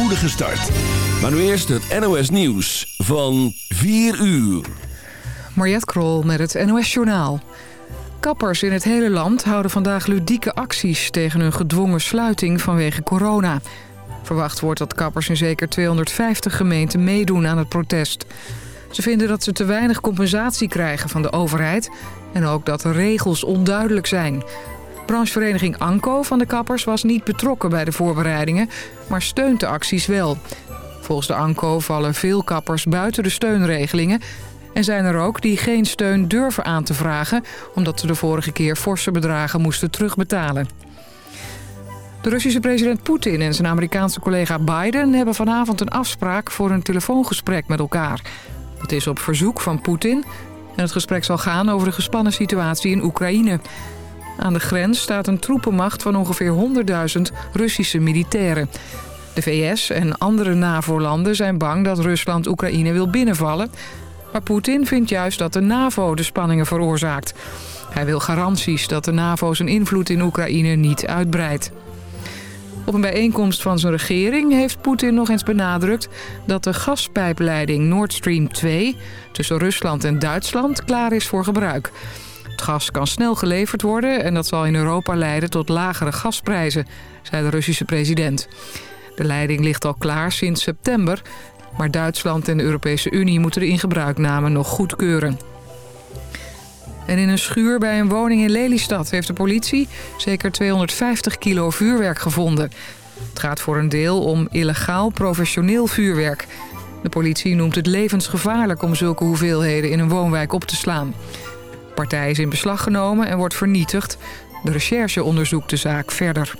spoedige start. Maar nu eerst het NOS Nieuws van 4 uur. Mariette Krol met het NOS Journaal. Kappers in het hele land houden vandaag ludieke acties... tegen hun gedwongen sluiting vanwege corona. Verwacht wordt dat kappers in zeker 250 gemeenten meedoen aan het protest. Ze vinden dat ze te weinig compensatie krijgen van de overheid... en ook dat de regels onduidelijk zijn. Branchevereniging Anko van de kappers was niet betrokken bij de voorbereidingen... maar steunt de acties wel. Volgens de Anko vallen veel kappers buiten de steunregelingen... en zijn er ook die geen steun durven aan te vragen... omdat ze de vorige keer forse bedragen moesten terugbetalen. De Russische president Poetin en zijn Amerikaanse collega Biden... hebben vanavond een afspraak voor een telefoongesprek met elkaar. Het is op verzoek van Poetin en het gesprek zal gaan over de gespannen situatie in Oekraïne. Aan de grens staat een troepenmacht van ongeveer 100.000 Russische militairen. De VS en andere NAVO-landen zijn bang dat Rusland Oekraïne wil binnenvallen... maar Poetin vindt juist dat de NAVO de spanningen veroorzaakt. Hij wil garanties dat de NAVO zijn invloed in Oekraïne niet uitbreidt. Op een bijeenkomst van zijn regering heeft Poetin nog eens benadrukt... dat de gaspijpleiding Nord Stream 2 tussen Rusland en Duitsland klaar is voor gebruik. Gas kan snel geleverd worden en dat zal in Europa leiden tot lagere gasprijzen, zei de Russische president. De leiding ligt al klaar sinds september, maar Duitsland en de Europese Unie moeten de ingebruikname nog goedkeuren. En in een schuur bij een woning in Lelystad heeft de politie zeker 250 kilo vuurwerk gevonden. Het gaat voor een deel om illegaal professioneel vuurwerk. De politie noemt het levensgevaarlijk om zulke hoeveelheden in een woonwijk op te slaan. De partij is in beslag genomen en wordt vernietigd. De recherche onderzoekt de zaak verder.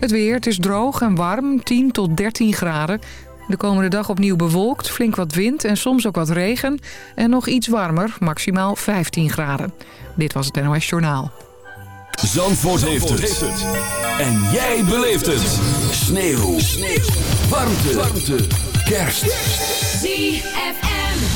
Het weer, het is droog en warm, 10 tot 13 graden. De komende dag opnieuw bewolkt, flink wat wind en soms ook wat regen. En nog iets warmer, maximaal 15 graden. Dit was het NOS Journaal. Zandvoort, heeft, het. En jij beleeft het. Sneeuw. Sneeuw. Warmte. Warmte. Kerst. ZFM.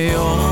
If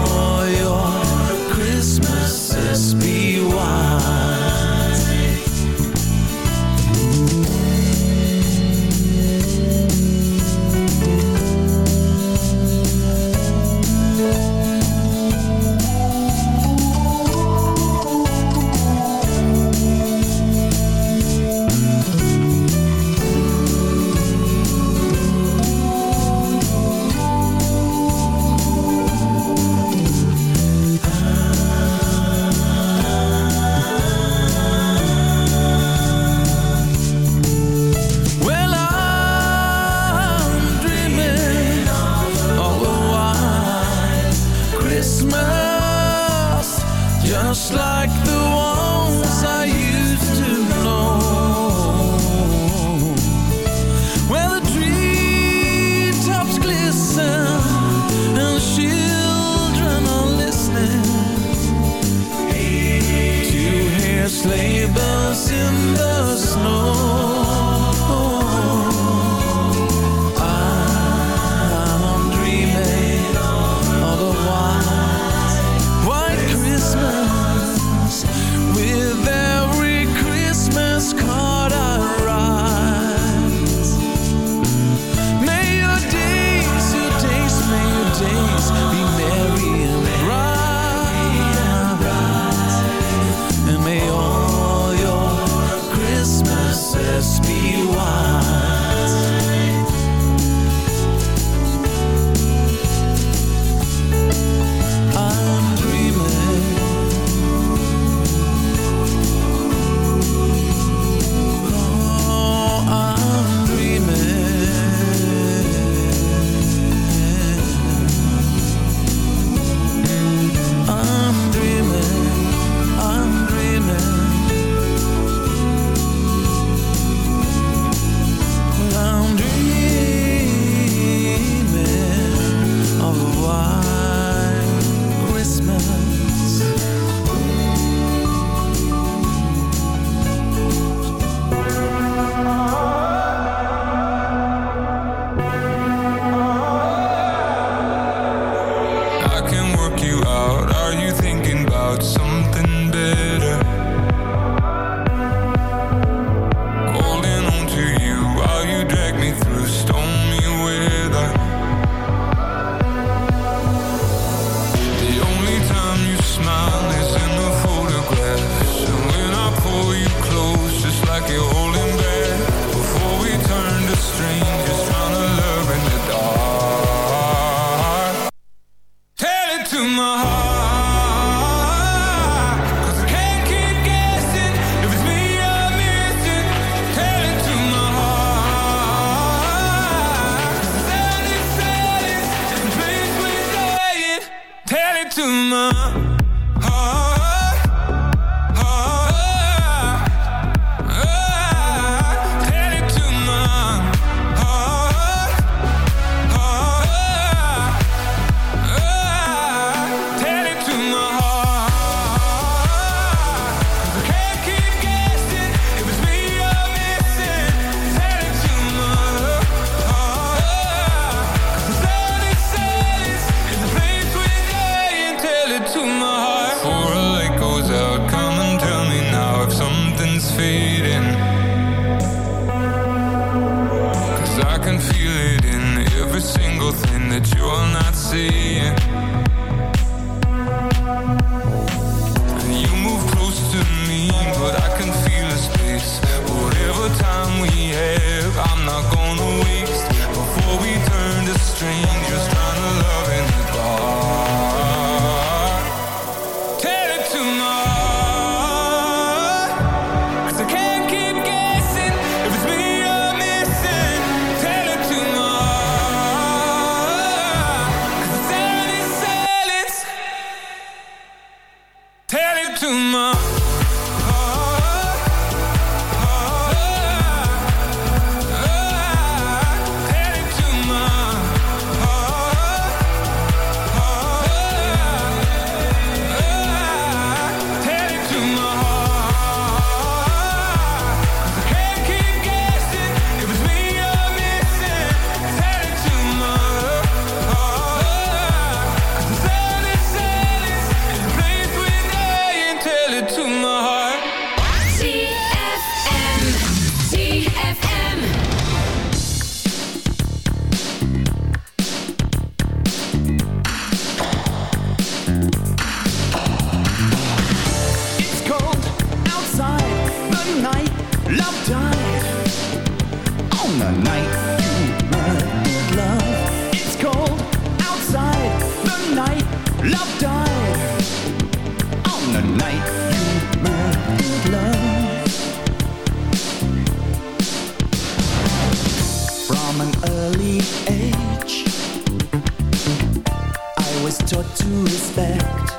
this mind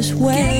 and cast his way.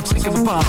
Oh, take him apart,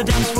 the dance floor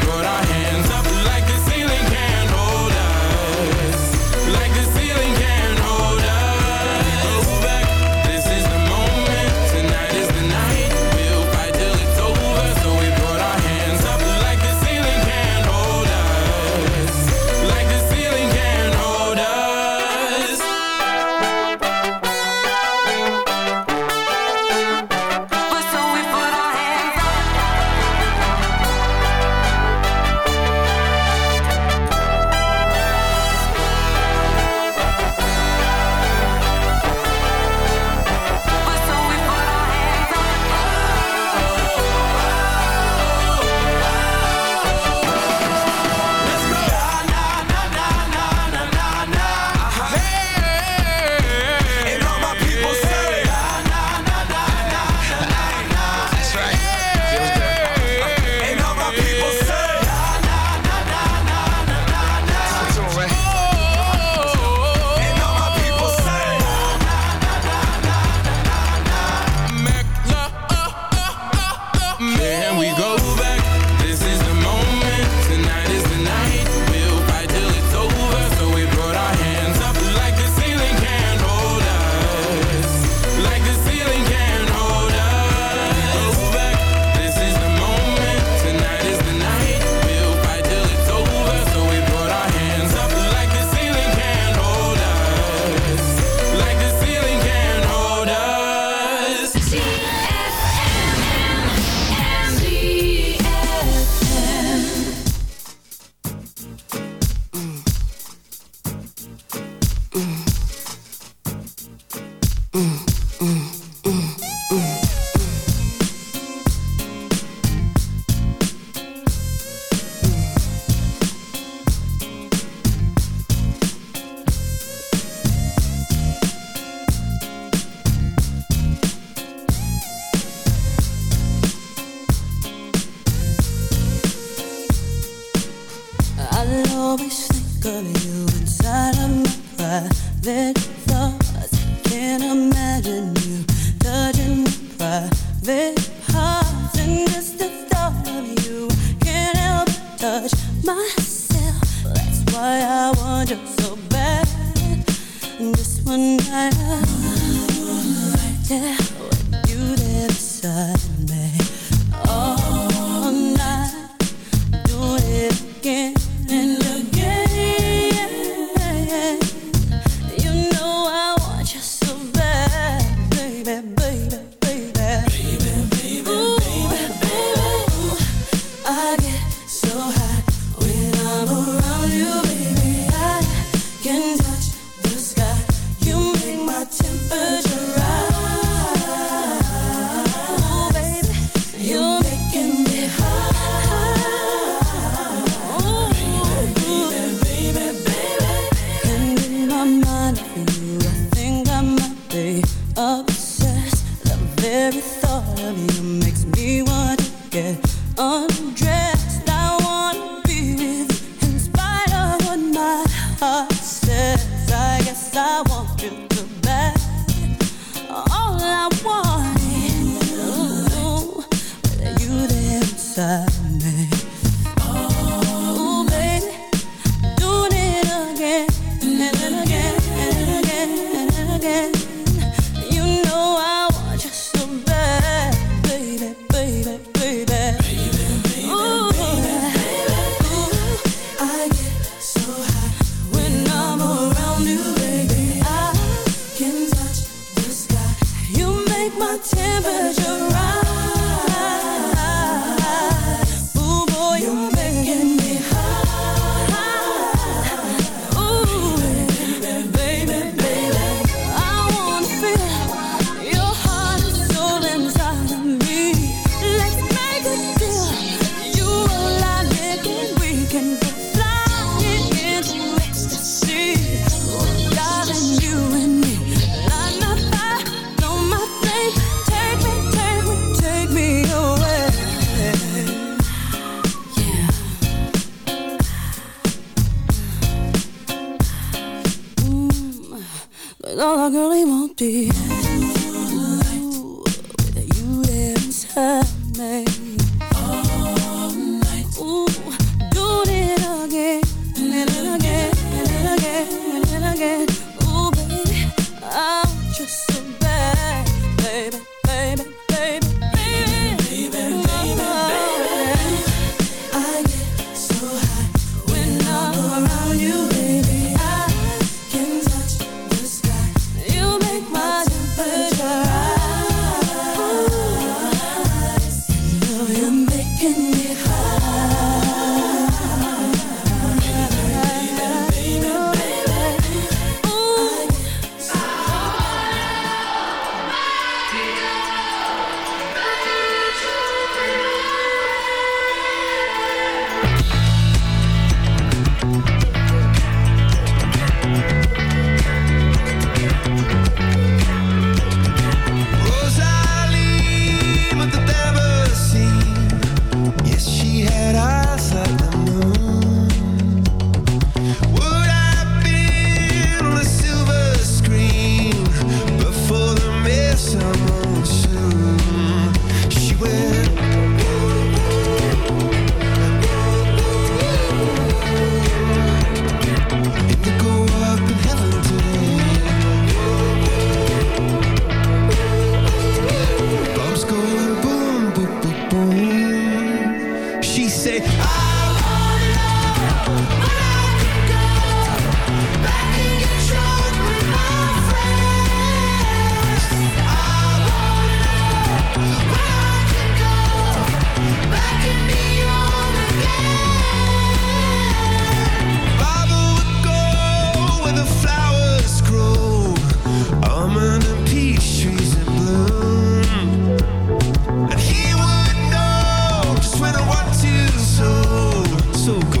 so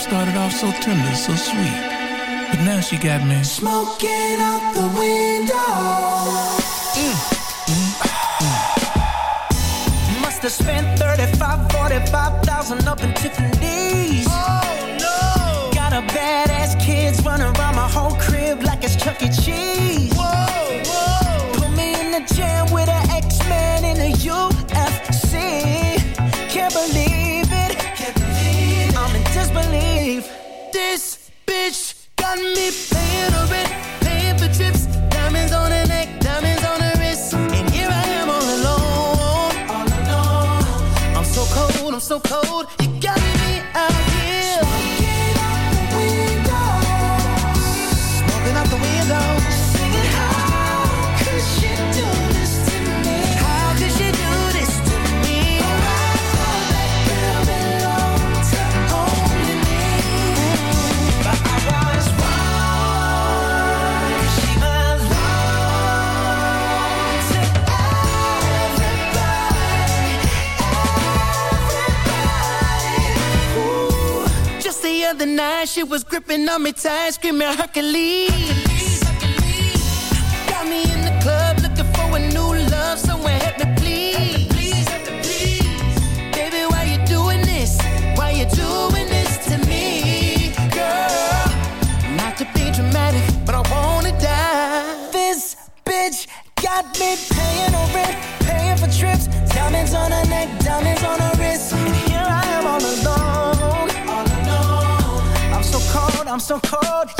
started off so tender, so sweet. But now she got me smoking out the window. Mm. Mm. Mm. Must have spent was gripping on me tight, screaming Hercules. Got me in the club looking for a new love, somewhere help me please. Please. Baby, why you doing this? Why you doing this to me, girl? Not to be dramatic, but I wanna die. This bitch got me. I'm so cold.